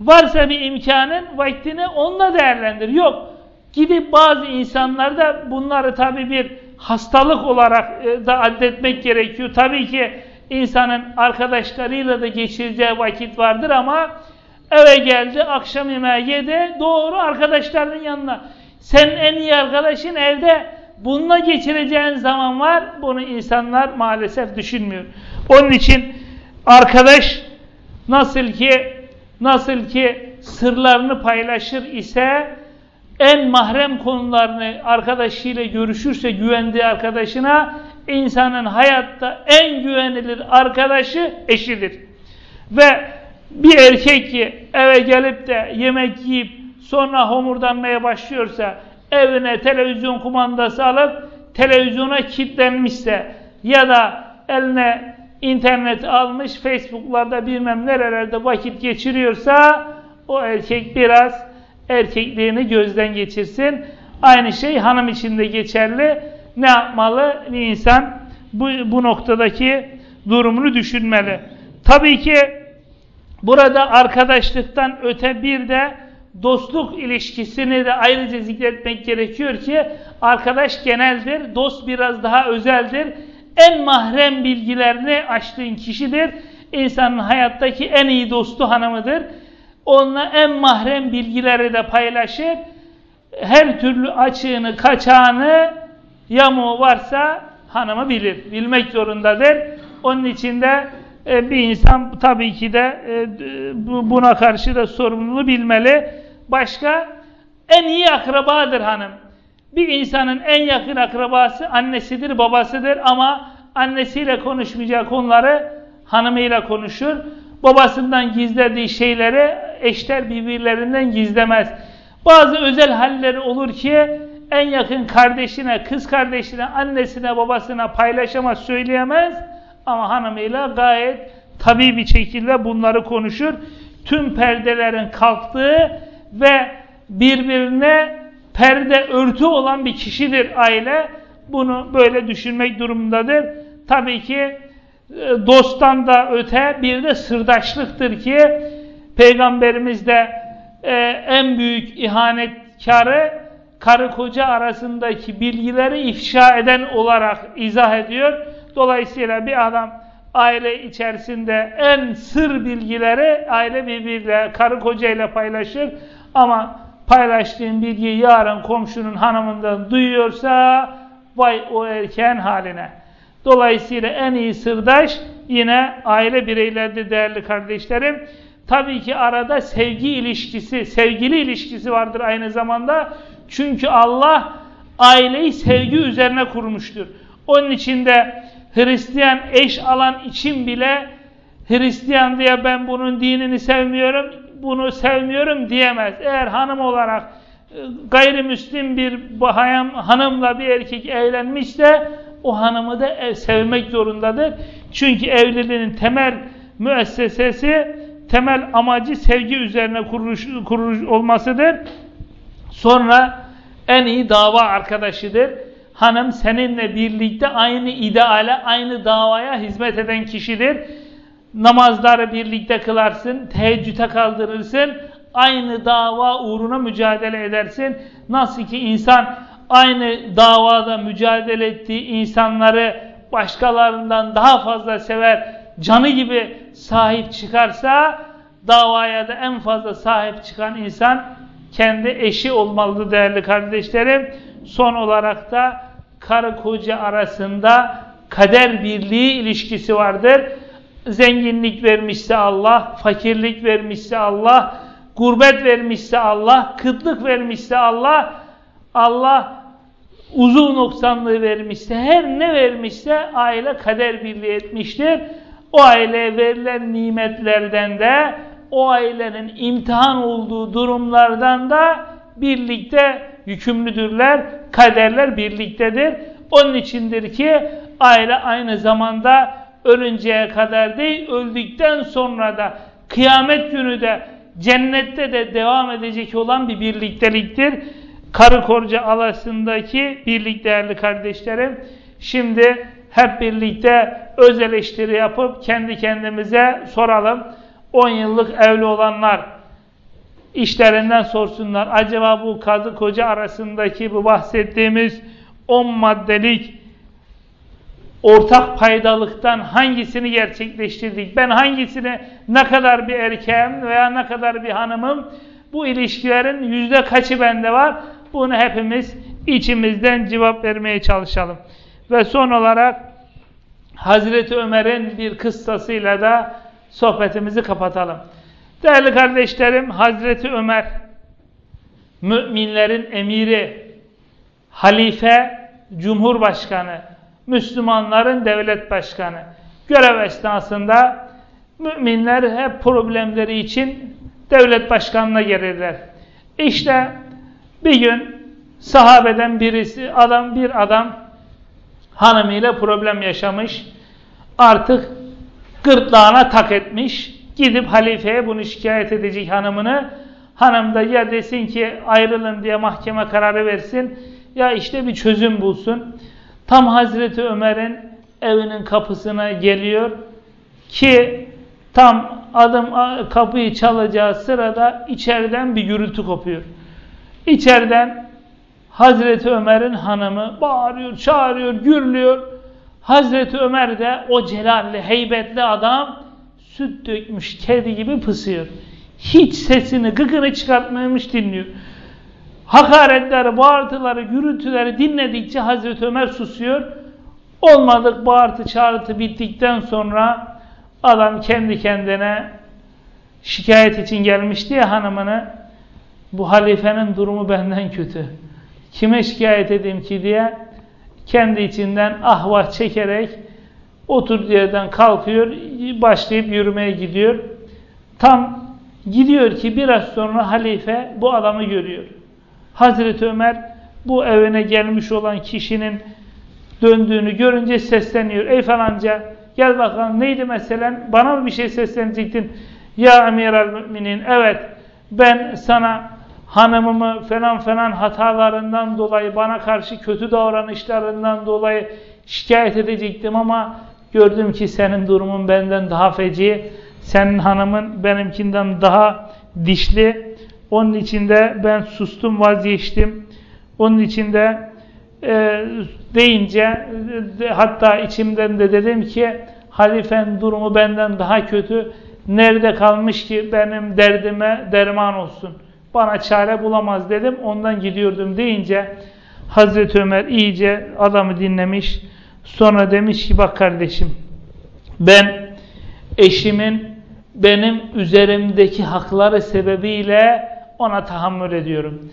varsa bir imkanın vaktini onunla değerlendir. Yok. Gidip bazı insanlar da bunları tabi bir hastalık olarak e, da addetmek gerekiyor. Tabii ki insanın arkadaşlarıyla da geçireceği vakit vardır ama eve geldi, akşam yemeği yedi, doğru arkadaşlarının yanına. Senin en iyi arkadaşın evde, bununla geçireceğin zaman var, bunu insanlar maalesef düşünmüyor. Onun için arkadaş nasıl ki nasıl ki sırlarını paylaşır ise en mahrem konularını arkadaşıyla görüşürse güvendiği arkadaşına insanın hayatta en güvenilir arkadaşı eşidir. Ve bir erkek ki eve gelip de yemek yiyip sonra homurdanmaya başlıyorsa evine televizyon kumandası alıp televizyona kilitlenmişse ya da eline internet almış Facebook'larda bilmem nerelerde vakit geçiriyorsa o erkek biraz erkekliğini gözden geçirsin. Aynı şey hanım için de geçerli. Ne yapmalı? Bir insan bu, bu noktadaki durumunu düşünmeli. Tabii ki burada arkadaşlıktan öte bir de dostluk ilişkisini de ayrıca zikretmek gerekiyor ki arkadaş geneldir, dost biraz daha özeldir. En mahrem bilgilerini açtığın kişidir. İnsanın hayattaki en iyi dostu hanımıdır. Onunla en mahrem bilgileri de paylaşır. Her türlü açığını, kaçağını, yamuğu varsa hanımı bilir. Bilmek zorundadır. Onun için de e, bir insan tabii ki de e, buna karşı da sorumluluğu bilmeli. Başka en iyi akrabadır hanım. Bir insanın en yakın akrabası annesidir, babasıdır ama annesiyle konuşmayacağı konuları hanımıyla konuşur. Babasından gizlediği şeyleri eşler birbirlerinden gizlemez. Bazı özel halleri olur ki en yakın kardeşine, kız kardeşine, annesine, babasına paylaşamaz, söyleyemez. Ama hanımıyla gayet tabi bir şekilde bunları konuşur. Tüm perdelerin kalktığı ve birbirine perde örtü olan bir kişidir aile. Bunu böyle düşünmek durumundadır. Tabii ki e, dosttan da öte bir de sırdaşlıktır ki Peygamberimiz de e, en büyük ihanetkarı karı koca arasındaki bilgileri ifşa eden olarak izah ediyor. Dolayısıyla bir adam aile içerisinde en sır bilgileri aile birbiriyle, karı koca ile paylaşır. Ama paylaştığın bilgiyi yarın komşunun hanımından duyuyorsa vay o erken haline. Dolayısıyla en iyi sırdaş yine aile bireylerdir değerli kardeşlerim. Tabii ki arada sevgi ilişkisi, sevgili ilişkisi vardır aynı zamanda. Çünkü Allah aileyi sevgi üzerine kurmuştur. Onun için de Hristiyan eş alan için bile Hristiyan diye ben bunun dinini sevmiyorum, bunu sevmiyorum diyemez. Eğer hanım olarak e, gayrimüslim bir hanımla bir erkek evlenmişse o hanımı da sevmek zorundadır. Çünkü evliliğin temel müessesesi, temel amacı sevgi üzerine kuruluş, kuruluş olmasıdır. Sonra en iyi dava arkadaşıdır. Hanım seninle birlikte aynı ideale, aynı davaya hizmet eden kişidir. Namazları birlikte kılarsın, teheccüde kaldırırsın, aynı dava uğruna mücadele edersin. Nasıl ki insan aynı davada mücadele ettiği insanları başkalarından daha fazla sever, canı gibi sahip çıkarsa davaya da en fazla sahip çıkan insan kendi eşi olmalıdır değerli kardeşlerim. Son olarak da karı koca arasında kader birliği ilişkisi vardır. Zenginlik vermişse Allah, fakirlik vermişse Allah, gurbet vermişse Allah, kıtlık vermişse Allah, Allah uzun noksanlığı vermişse, her ne vermişse aile kader birliği etmiştir. O aileye verilen nimetlerden de, o ailenin imtihan olduğu durumlardan da birlikte yükümlüdürler, kaderler birliktedir. Onun içindir ki aile aynı zamanda ölünceye kadar değil, öldükten sonra da kıyamet günü de cennette de devam edecek olan bir birlikteliktir. Karı koca arasındaki birlik değerli kardeşlerim. Şimdi hep birlikte öz eleştiri yapıp kendi kendimize soralım. 10 yıllık evli olanlar işlerinden sorsunlar. Acaba bu karı koca arasındaki bu bahsettiğimiz 10 maddelik ortak paydalıktan hangisini gerçekleştirdik? Ben hangisini ne kadar bir erkeğim veya ne kadar bir hanımım bu ilişkilerin yüzde kaçı bende var? Bunu hepimiz içimizden cevap vermeye çalışalım. Ve son olarak Hazreti Ömer'in bir kıssasıyla da sohbetimizi kapatalım. Değerli kardeşlerim, Hazreti Ömer, müminlerin emiri, halife, cumhurbaşkanı, Müslümanların devlet başkanı. Görev esnasında müminler hep problemleri için devlet başkanına gelirler. İşte bir gün sahabeden birisi, adam bir adam hanımıyla problem yaşamış. Artık gırtlağına tak etmiş. Gidip halifeye bunu şikayet edecek hanımını. Hanım da ya desin ki ayrılın diye mahkeme kararı versin ya işte bir çözüm bulsun. Tam Hazreti Ömer'in evinin kapısına geliyor ki tam adım kapıyı çalacağı sırada içeriden bir gürültü kopuyor. İçeriden Hazreti Ömer'in hanımı bağırıyor, çağırıyor, gürlüyor. Hazreti Ömer de o celalli, heybetli adam süt dökmüş kedi gibi pısıyor. Hiç sesini, gıkını çıkartmamış dinliyor. Hakaretleri, bağırtıları, gürültüleri dinledikçe Hazreti Ömer susuyor. Olmadık bağırtı, çağrıtı bittikten sonra adam kendi kendine şikayet için gelmişti ya hanımını. Bu halifenin durumu benden kötü. Kime şikayet edeyim ki diye kendi içinden ahvah çekerek oturduğu yerden kalkıyor, başlayıp yürümeye gidiyor. Tam gidiyor ki biraz sonra halife bu adamı görüyor. Hazreti Ömer bu evine gelmiş olan kişinin döndüğünü görünce sesleniyor. Ey falanca gel bakalım neydi meselen? Bana mı bir şey seslenecektin? Ya emiral müminin evet ben sana hanımımı falan falan hatalarından dolayı bana karşı kötü davranışlarından dolayı şikayet edecektim ama gördüm ki senin durumun benden daha feci. Senin hanımın benimkinden daha dişli. Onun için de ben sustum vazgeçtim. Onun için de e, deyince de, hatta içimden de dedim ki halifen durumu benden daha kötü. Nerede kalmış ki benim derdime derman olsun. Bana çare bulamaz dedim. Ondan gidiyordum deyince Hazreti Ömer iyice adamı dinlemiş. Sonra demiş ki bak kardeşim ben eşimin benim üzerimdeki hakları sebebiyle ona tahammül ediyorum.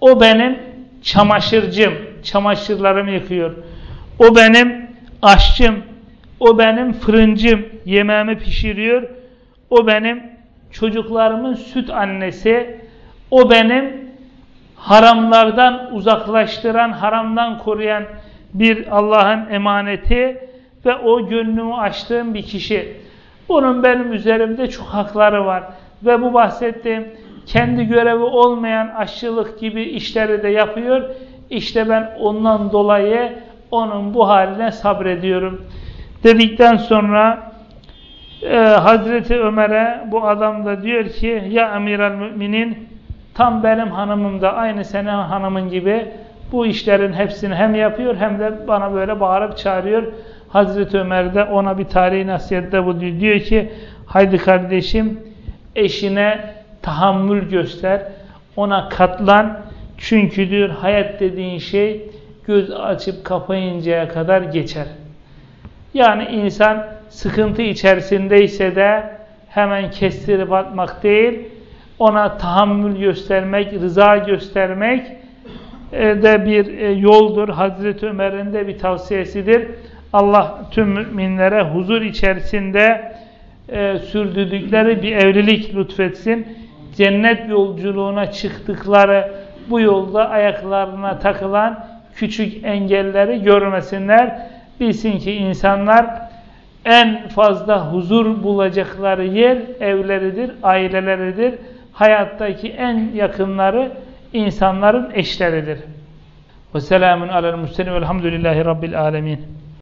O benim çamaşırcım, çamaşırlarımı yıkıyor. O benim aşçım, o benim fırıncım, yemeğimi pişiriyor. O benim çocuklarımın süt annesi, o benim haramlardan uzaklaştıran, haramdan koruyan bir Allah'ın emaneti ve o gönlümü açtığım bir kişi. Bunun benim üzerimde çok hakları var. Ve bu bahsettiğim kendi görevi olmayan aşçılık gibi işleri de yapıyor. İşte ben ondan dolayı onun bu haline sabrediyorum. Dedikten sonra e, Hazreti Ömer'e bu adam da diyor ki ya amiral müminin tam benim hanımım da aynı senin hanımın gibi bu işlerin hepsini hem yapıyor hem de bana böyle bağırıp çağırıyor. Hazreti Ömer de ona bir tarihi nasihette bu diyor. Ki haydi kardeşim eşine tahammül göster. Ona katlan. Çünkü diyor hayat dediğin şey göz açıp kapayıncaya kadar geçer. Yani insan sıkıntı içerisindeyse de hemen kestirip atmak değil, ona tahammül göstermek, rıza göstermek de bir e, yoldur. Hazreti Ömer'in de bir tavsiyesidir. Allah tüm müminlere huzur içerisinde e, sürdürdükleri bir evlilik lütfetsin. Cennet yolculuğuna çıktıkları bu yolda ayaklarına takılan küçük engelleri görmesinler. Bilsin ki insanlar en fazla huzur bulacakları yer evleridir, aileleridir. Hayattaki en yakınları insanların eşleridir. Ve selamun alel müslim velhamdülillahi rabbil alemin.